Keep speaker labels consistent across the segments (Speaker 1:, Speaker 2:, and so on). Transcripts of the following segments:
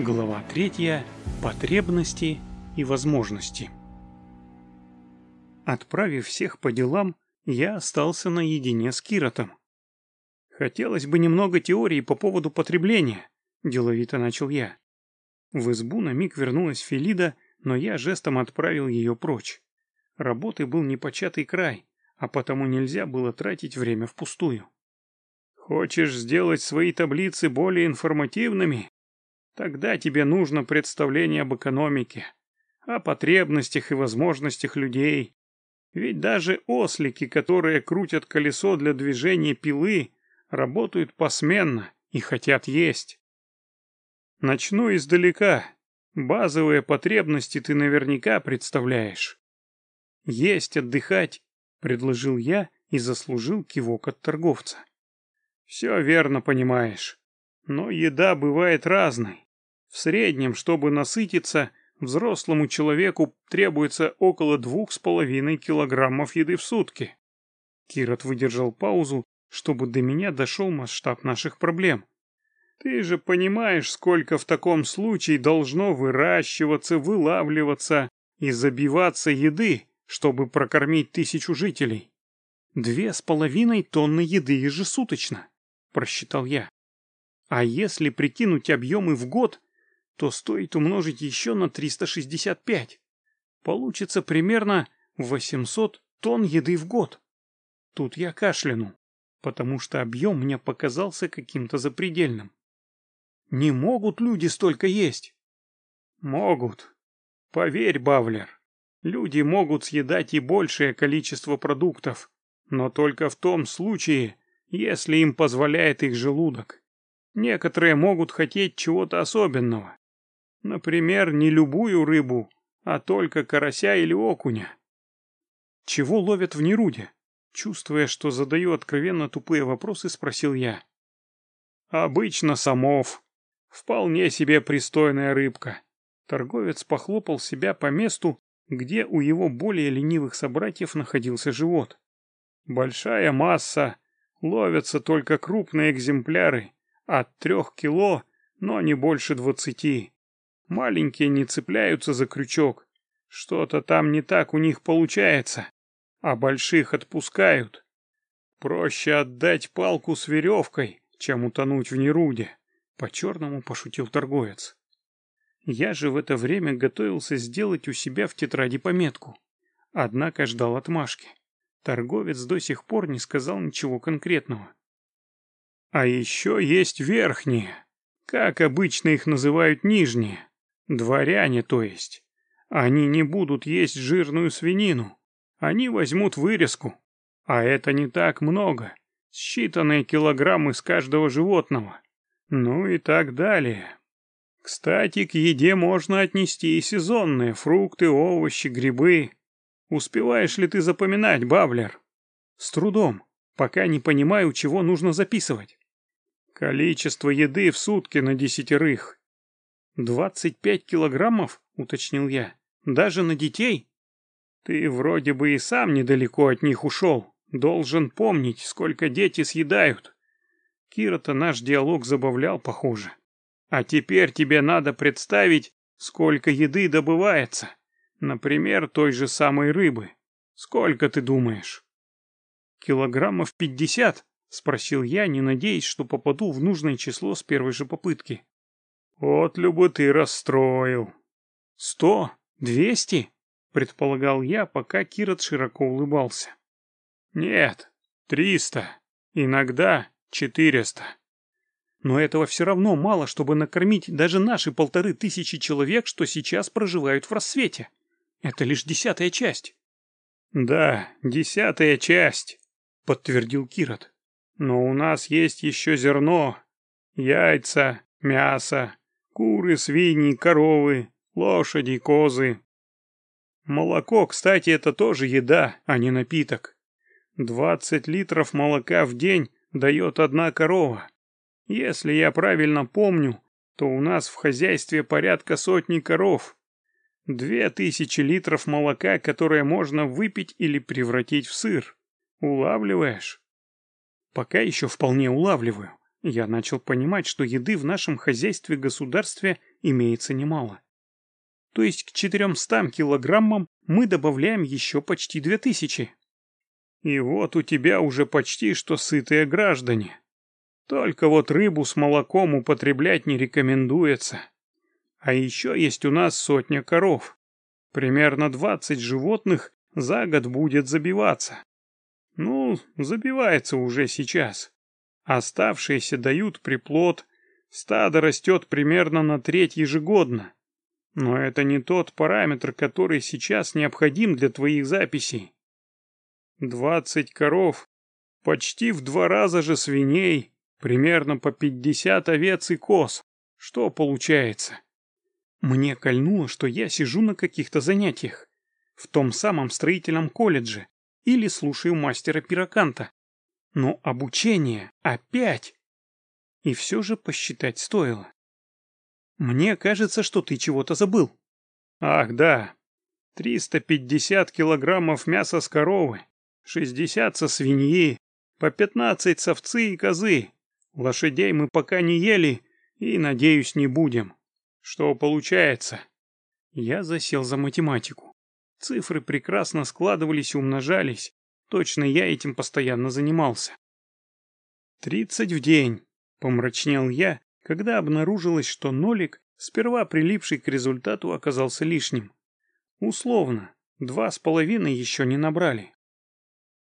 Speaker 1: Глава третья. Потребности и возможности. Отправив всех по делам, я остался наедине с Киротом. Хотелось бы немного теории по поводу потребления, деловито начал я. В избу на миг вернулась Фелида, но я жестом отправил ее прочь. Работы был непочатый край, а потому нельзя было тратить время впустую. Хочешь сделать свои таблицы более информативными? Тогда тебе нужно представление об экономике, о потребностях и возможностях людей. Ведь даже ослики, которые крутят колесо для движения пилы, работают посменно и хотят есть. Начну издалека. Базовые потребности ты наверняка представляешь. Есть, отдыхать, предложил я и заслужил кивок от торговца. Все верно понимаешь. Но еда бывает разной. В среднем, чтобы насытиться, взрослому человеку требуется около двух с половиной килограммов еды в сутки. Кирот выдержал паузу, чтобы до меня дошел масштаб наших проблем. Ты же понимаешь, сколько в таком случае должно выращиваться, вылавливаться и забиваться еды, чтобы прокормить тысячу жителей. Две с половиной тонны еды ежесуточно, просчитал я. А если прикинуть объемы в год, то стоит умножить еще на 365. Получится примерно 800 тонн еды в год. Тут я кашлянул, потому что объем мне показался каким-то запредельным. Не могут люди столько есть. Могут. Поверь, Бавлер, люди могут съедать и большее количество продуктов, но только в том случае, если им позволяет их желудок. Некоторые могут хотеть чего-то особенного. Например, не любую рыбу, а только карася или окуня. Чего ловят в Неруде? Чувствуя, что задаю откровенно тупые вопросы, спросил я. Обычно самов. Вполне себе пристойная рыбка. Торговец похлопал себя по месту, где у его более ленивых собратьев находился живот. Большая масса, ловятся только крупные экземпляры, от трех кило, но не больше двадцати. Маленькие не цепляются за крючок. Что-то там не так у них получается. А больших отпускают. Проще отдать палку с веревкой, чем утонуть в неруде. По-черному пошутил торговец. Я же в это время готовился сделать у себя в тетради пометку. Однако ждал отмашки. Торговец до сих пор не сказал ничего конкретного. А еще есть верхние. Как обычно их называют нижние. Дворяне, то есть. Они не будут есть жирную свинину. Они возьмут вырезку. А это не так много. Считанные килограммы с каждого животного. Ну и так далее. Кстати, к еде можно отнести и сезонные фрукты, овощи, грибы. Успеваешь ли ты запоминать, Бавлер? С трудом, пока не понимаю, чего нужно записывать. Количество еды в сутки на десятерых. «Двадцать пять килограммов?» — уточнил я. «Даже на детей?» «Ты вроде бы и сам недалеко от них ушел. Должен помнить, сколько дети съедают». Кира-то наш диалог забавлял, похоже. «А теперь тебе надо представить, сколько еды добывается. Например, той же самой рыбы. Сколько ты думаешь?» «Килограммов пятьдесят?» — спросил я, не надеясь, что попаду в нужное число с первой же попытки. Вот любо ты расстроил. Сто? Двести? Предполагал я, пока Кирот широко улыбался. Нет, триста. Иногда четыреста. Но этого все равно мало, чтобы накормить даже наши полторы тысячи человек, что сейчас проживают в рассвете. Это лишь десятая часть. Да, десятая часть, подтвердил Кирот. Но у нас есть еще зерно, яйца, мясо, Куры, свиньи, коровы, лошади, козы. Молоко, кстати, это тоже еда, а не напиток. Двадцать литров молока в день дает одна корова. Если я правильно помню, то у нас в хозяйстве порядка сотни коров. Две тысячи литров молока, которое можно выпить или превратить в сыр. Улавливаешь? Пока еще вполне улавливаю, я начал понимать, что еды в нашем хозяйстве-государстве имеется немало. То есть к 400 килограммам мы добавляем еще почти 2000. И вот у тебя уже почти что сытые граждане. Только вот рыбу с молоком употреблять не рекомендуется. А еще есть у нас сотня коров. Примерно 20 животных за год будет забиваться. Ну, забивается уже сейчас. Оставшиеся дают приплод, стадо растет примерно на треть ежегодно. Но это не тот параметр, который сейчас необходим для твоих записей. Двадцать коров, почти в два раза же свиней, примерно по пятьдесят овец и коз. Что получается? Мне кольнуло, что я сижу на каких-то занятиях. В том самом строительном колледже. Или слушаю мастера пироканта. Но обучение опять. И все же посчитать стоило. Мне кажется, что ты чего-то забыл. Ах, да. 350 килограммов мяса с коровы, 60 со свиньи, по 15 с овцы и козы. Лошадей мы пока не ели и, надеюсь, не будем. Что получается? Я засел за математику. Цифры прекрасно складывались и умножались. Точно я этим постоянно занимался. «Тридцать в день», — помрачнел я, когда обнаружилось, что нолик, сперва прилипший к результату, оказался лишним. Условно, два с половиной еще не набрали.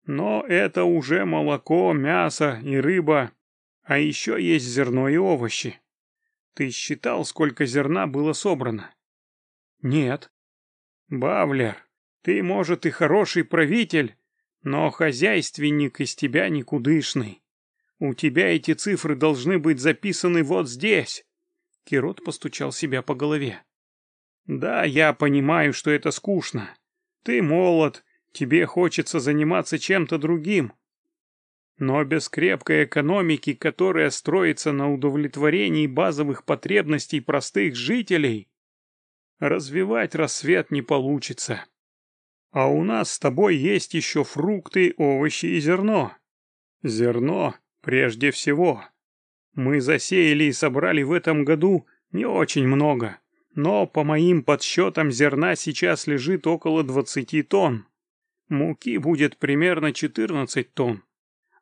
Speaker 1: Но это уже молоко, мясо и рыба, а еще есть зерно и овощи. Ты считал, сколько зерна было собрано? Нет. Бавлер, ты, может, и хороший правитель, но хозяйственник из тебя никудышный. У тебя эти цифры должны быть записаны вот здесь. Кирот постучал себя по голове. Да, я понимаю, что это скучно. Ты молод, тебе хочется заниматься чем-то другим. Но без крепкой экономики, которая строится на удовлетворении базовых потребностей простых жителей, развивать рассвет не получится. А у нас с тобой есть еще фрукты, овощи и зерно. Зерно прежде всего. Мы засеяли и собрали в этом году не очень много, но по моим подсчетам зерна сейчас лежит около 20 тонн. Муки будет примерно 14 тонн.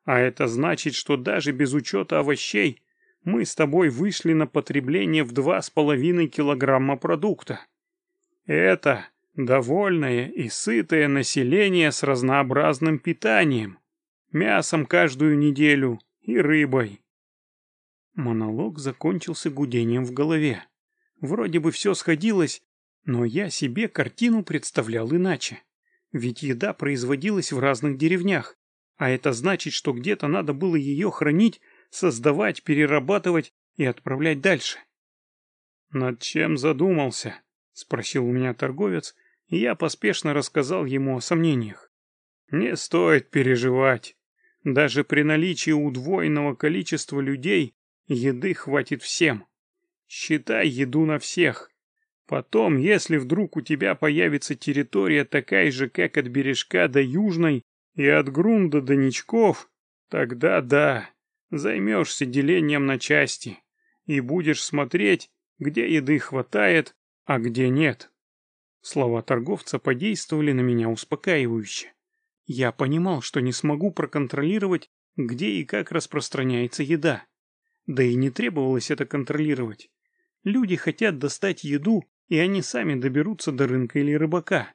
Speaker 1: А это значит, что даже без учета овощей мы с тобой вышли на потребление в 2,5 килограмма продукта. Это Довольное и сытое население с разнообразным питанием, мясом каждую неделю и рыбой. Монолог закончился гудением в голове. Вроде бы все сходилось, но я себе картину представлял иначе. Ведь еда производилась в разных деревнях, а это значит, что где-то надо было ее хранить, создавать, перерабатывать и отправлять дальше. «Над чем задумался?» — спросил у меня торговец, я поспешно рассказал ему о сомнениях. Не стоит переживать. Даже при наличии удвоенного количества людей еды хватит всем. Считай еду на всех. Потом, если вдруг у тебя появится территория такая же, как от бережка до Южной и от Грунда до Ничков, тогда да, займешься делением на части и будешь смотреть, где еды хватает, а где нет. Слова торговца подействовали на меня успокаивающе. Я понимал, что не смогу проконтролировать, где и как распространяется еда. Да и не требовалось это контролировать. Люди хотят достать еду, и они сами доберутся до рынка или рыбака.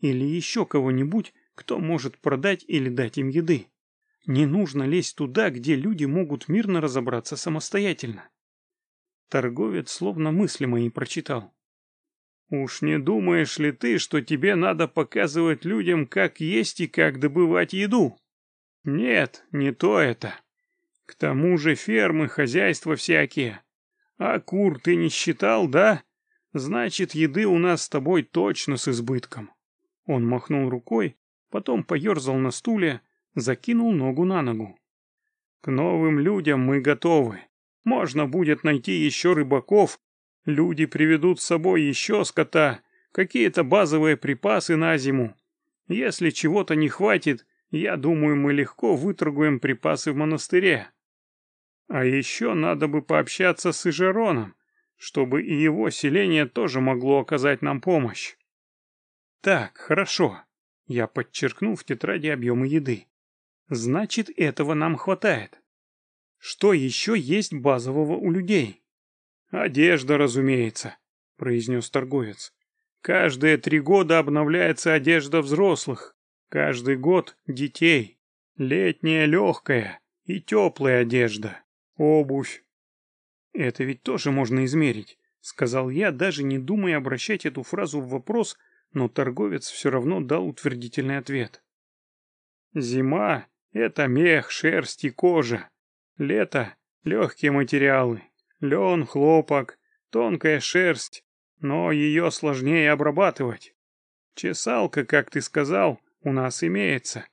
Speaker 1: Или еще кого-нибудь, кто может продать или дать им еды. Не нужно лезть туда, где люди могут мирно разобраться самостоятельно. Торговец словно мысли мои прочитал. Уж не думаешь ли ты, что тебе надо показывать людям, как есть и как добывать еду? Нет, не то это. К тому же фермы, хозяйства всякие. А кур ты не считал, да? Значит, еды у нас с тобой точно с избытком. Он махнул рукой, потом поерзал на стуле, закинул ногу на ногу. К новым людям мы готовы. Можно будет найти еще рыбаков Люди приведут с собой еще скота, какие-то базовые припасы на зиму. Если чего-то не хватит, я думаю, мы легко выторгуем припасы в монастыре. А еще надо бы пообщаться с Ижероном, чтобы и его селение тоже могло оказать нам помощь. Так, хорошо. Я подчеркнул в тетради объемы еды. Значит, этого нам хватает. Что еще есть базового у людей? Одежда, разумеется, произнес торговец. Каждые три года обновляется одежда взрослых. Каждый год детей. Летняя легкая и теплая одежда. Обувь. Это ведь тоже можно измерить, сказал я, даже не думая обращать эту фразу в вопрос, но торговец все равно дал утвердительный ответ. Зима — это мех, шерсть и кожа. Лето — легкие материалы. Лен, хлопок, тонкая шерсть, но ее сложнее обрабатывать. Чесалка, как ты сказал, у нас имеется.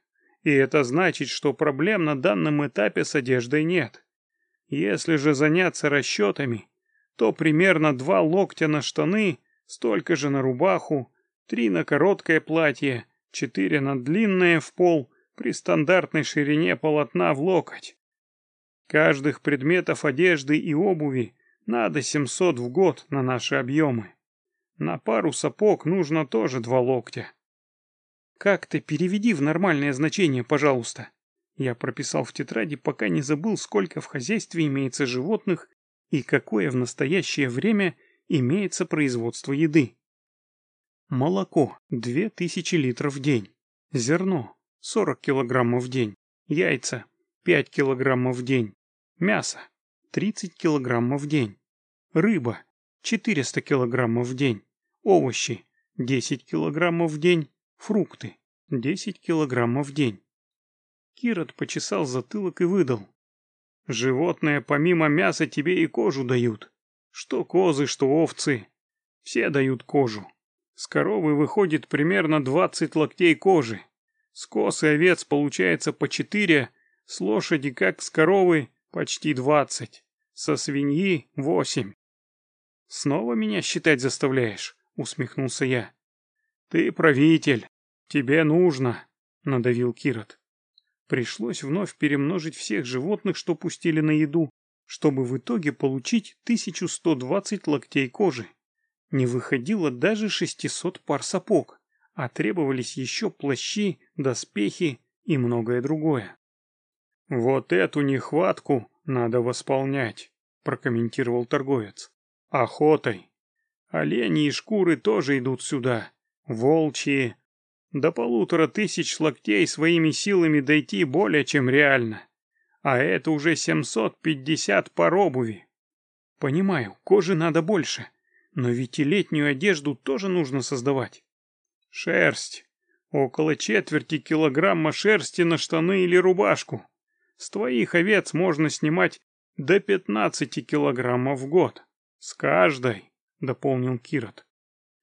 Speaker 1: И это значит, что проблем на данном этапе с одеждой нет. Если же заняться расчетами, то примерно два локтя на штаны, столько же на рубаху, три на короткое платье, четыре на длинное в пол при стандартной ширине полотна в локоть. Каждых предметов одежды и обуви надо 700 в год на наши объемы. На пару сапог нужно тоже два локтя. Как ты переведи в нормальное значение, пожалуйста. Я прописал в тетради, пока не забыл, сколько в хозяйстве имеется животных и какое в настоящее время имеется производство еды. Молоко – 2000 литров в день. Зерно – 40 килограммов в день. Яйца – 5 килограммов в день. Мясо – 30 килограммов в день. Рыба – 400 килограммов в день. Овощи – 10 килограммов в день. Фрукты – 10 килограммов в день. Кирот почесал затылок и выдал. Животные помимо мяса тебе и кожу дают. Что козы, что овцы. Все дают кожу. С коровы выходит примерно 20 локтей кожи. С коз и овец получается по 4, с лошади, как с коровы, почти 20. Со свиньи 8. «Снова меня считать заставляешь?» — усмехнулся я. «Ты правитель. Тебе нужно», — надавил Кирот. Пришлось вновь перемножить всех животных, что пустили на еду, чтобы в итоге получить 1120 локтей кожи. Не выходило даже 600 пар сапог, а требовались еще плащи, доспехи и многое другое. «Вот эту нехватку надо восполнять», — прокомментировал торговец. «Охотой. Олени и шкуры тоже идут сюда. Волчьи, до полутора тысяч локтей своими силами дойти более чем реально. А это уже 750 пар обуви. Понимаю, кожи надо больше, но ведь и летнюю одежду тоже нужно создавать. Шерсть. Около четверти килограмма шерсти на штаны или рубашку. С твоих овец можно снимать до 15 килограммов в год. С каждой, дополнил Кирот.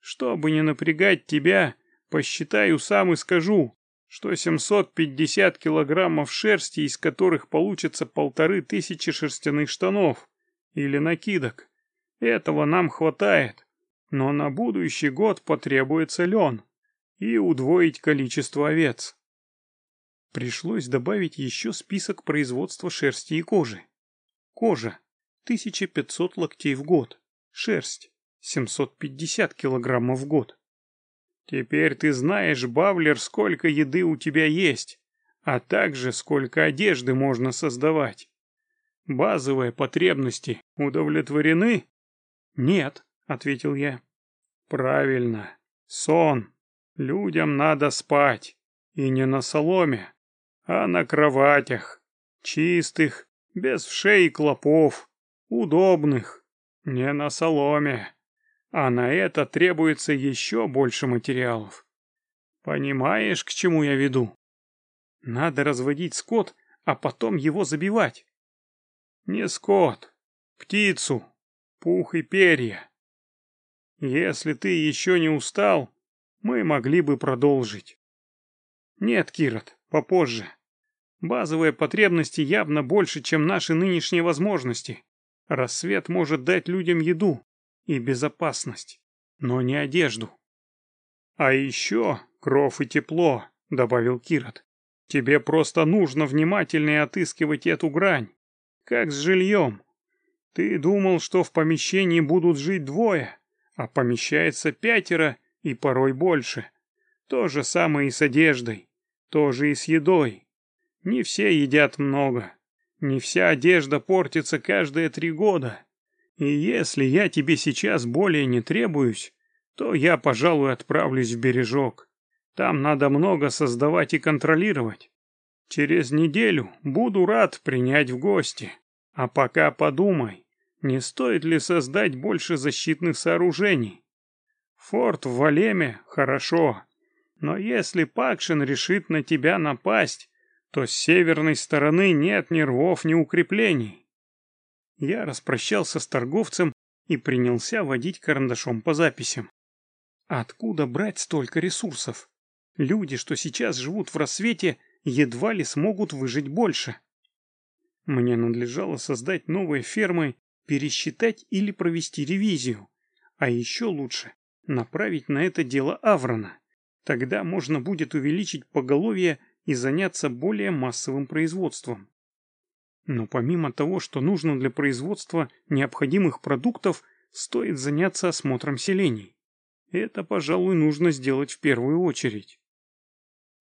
Speaker 1: Чтобы не напрягать тебя, Посчитаю сам и скажу, что 750 килограммов шерсти, из которых получится полторы тысячи шерстяных штанов или накидок. Этого нам хватает, но на будущий год потребуется лен и удвоить количество овец. Пришлось добавить еще список производства шерсти и кожи. Кожа – 1500 локтей в год, шерсть – 750 килограммов в год. Теперь ты знаешь, Бавлер, сколько еды у тебя есть, а также сколько одежды можно создавать. Базовые потребности удовлетворены? Нет, ответил я. Правильно. Сон. Людям надо спать. И не на соломе, а на кроватях. Чистых, без вшей и клопов. Удобных. Не на соломе. А на это требуется еще больше материалов. Понимаешь, к чему я веду? Надо разводить скот, а потом его забивать. Не скот, птицу, пух и перья. Если ты еще не устал, мы могли бы продолжить. Нет, Кирот, попозже. Базовые потребности явно больше, чем наши нынешние возможности. Рассвет может дать людям еду, и безопасность, но не одежду. А еще кров и тепло, добавил Кирот. Тебе просто нужно внимательнее отыскивать эту грань. Как с жильем. Ты думал, что в помещении будут жить двое, а помещается пятеро и порой больше. То же самое и с одеждой, то же и с едой. Не все едят много. Не вся одежда портится каждые три года. И если я тебе сейчас более не требуюсь, то я, пожалуй, отправлюсь в бережок. Там надо много создавать и контролировать. Через неделю буду рад принять в гости. А пока подумай, не стоит ли создать больше защитных сооружений? Форт в Валеме хорошо, но если Пакшин решит на тебя напасть, то с северной стороны нет ни рвов, ни укреплений. Я распрощался с торговцем и принялся водить карандашом по записям. Откуда брать столько ресурсов? Люди, что сейчас живут в рассвете, едва ли смогут выжить больше. Мне надлежало создать новые фермы, пересчитать или провести ревизию. А еще лучше направить на это дело Аврона. Тогда можно будет увеличить поголовье и заняться более массовым производством. Но помимо того, что нужно для производства необходимых продуктов, стоит заняться осмотром селений. Это, пожалуй, нужно сделать в первую очередь.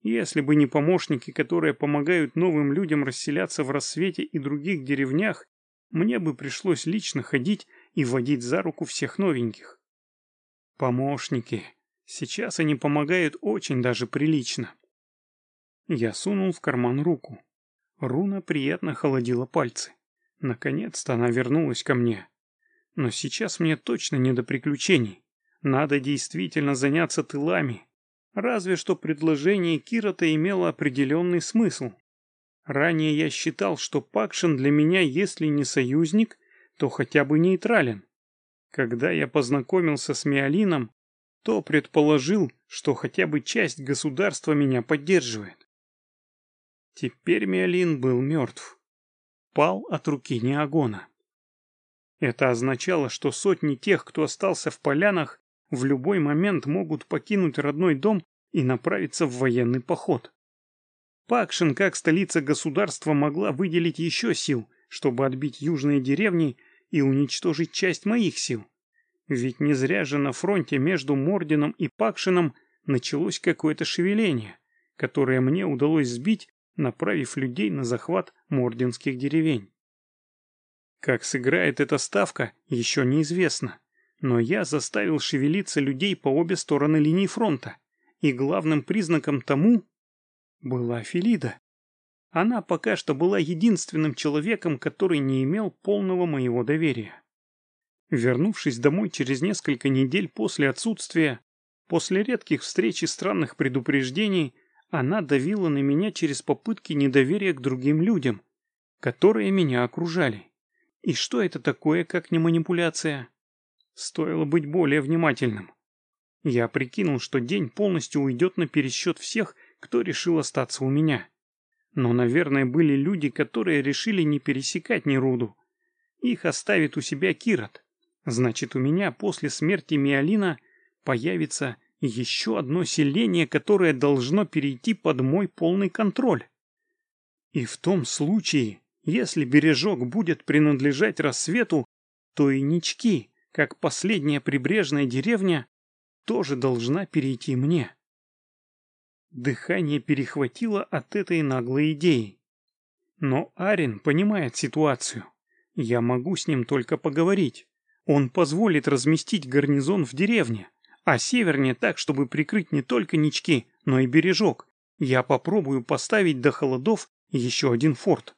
Speaker 1: Если бы не помощники, которые помогают новым людям расселяться в рассвете и других деревнях, мне бы пришлось лично ходить и водить за руку всех новеньких. Помощники. Сейчас они помогают очень даже прилично. Я сунул в карман руку. Руна приятно холодила пальцы. Наконец-то она вернулась ко мне. Но сейчас мне точно не до приключений. Надо действительно заняться тылами, Разве что предложение Кирота имело определенный смысл. Ранее я считал, что Пакшин для меня, если не союзник, то хотя бы нейтрален. Когда я познакомился с Миолином, то предположил, что хотя бы часть государства меня поддерживает. Теперь Миолин был мертв. Пал от руки Неагона. Это означало, что сотни тех, кто остался в полянах, в любой момент могут покинуть родной дом и направиться в военный поход. Пакшин, как столица государства, могла выделить еще сил, чтобы отбить южные деревни и уничтожить часть моих сил. Ведь не зря же на фронте между Мордином и Пакшином началось какое-то шевеление, которое мне удалось сбить, направив людей на захват мординских деревень. Как сыграет эта ставка, еще неизвестно. Но я заставил шевелиться людей по обе стороны линии фронта, и главным признаком тому была Филида. Она пока что была единственным человеком, который не имел полного моего доверия. Вернувшись домой через несколько недель после отсутствия, после редких встреч и странных предупреждений, она давила на меня через попытки недоверия к другим людям, которые меня окружали. И что это такое, как не манипуляция? Стоило быть более внимательным. Я прикинул, что день полностью уйдет на пересчет всех, кто решил остаться у меня. Но, наверное, были люди, которые решили не пересекать Неруду. Их оставит у себя Кирот. Значит, у меня после смерти Миалина появится еще одно селение, которое должно перейти под мой полный контроль. И в том случае, если бережок будет принадлежать рассвету, то и нички как последняя прибрежная деревня, тоже должна перейти мне. Дыхание перехватило от этой наглой идеи. Но Арин понимает ситуацию. Я могу с ним только поговорить. Он позволит разместить гарнизон в деревне, а севернее так, чтобы прикрыть не только нички, но и бережок. Я попробую поставить до холодов еще один форт.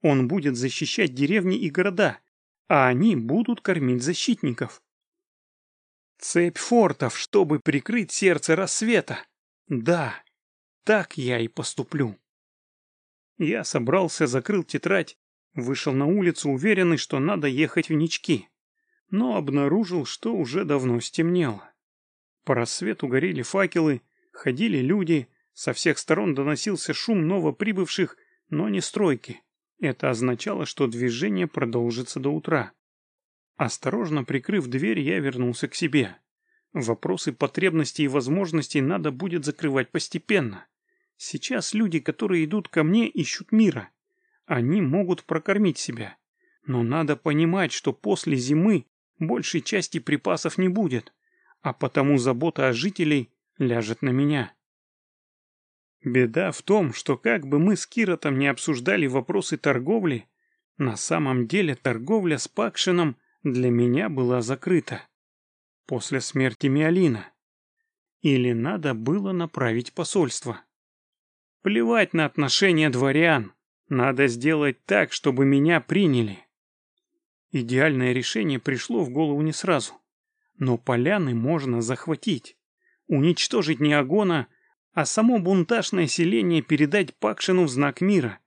Speaker 1: Он будет защищать деревни и города, а они будут кормить защитников. Цепь фортов, чтобы прикрыть сердце рассвета. Да, так я и поступлю. Я собрался, закрыл тетрадь, вышел на улицу, уверенный, что надо ехать в Нички, но обнаружил, что уже давно стемнело. По рассвету горели факелы, ходили люди, со всех сторон доносился шум новоприбывших, но не стройки. Это означало, что движение продолжится до утра. Осторожно прикрыв дверь, я вернулся к себе. Вопросы потребностей и возможностей надо будет закрывать постепенно. Сейчас люди, которые идут ко мне, ищут мира. Они могут прокормить себя. Но надо понимать, что после зимы большей части припасов не будет, а потому забота о жителей ляжет на меня. Беда в том, что как бы мы с Киротом не обсуждали вопросы торговли, на самом деле торговля с Пакшином для меня была закрыта. После смерти Миалина. Или надо было направить посольство. Плевать на отношения дворян. Надо сделать так, чтобы меня приняли. Идеальное решение пришло в голову не сразу. Но поляны можно захватить. Уничтожить Неогона а само бунтажное селение передать Пакшину в знак мира,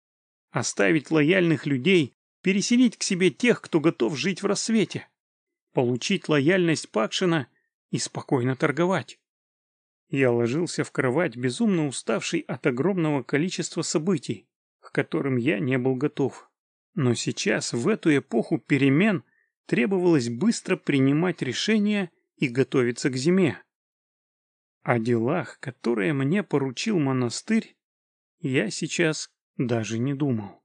Speaker 1: оставить лояльных людей, переселить к себе тех, кто готов жить в рассвете, получить лояльность Пакшина и спокойно торговать. Я ложился в кровать, безумно уставший от огромного количества событий, к которым я не был готов. Но сейчас, в эту эпоху перемен, требовалось быстро принимать решения и готовиться к зиме. О делах, которые мне поручил монастырь, я сейчас даже не думал.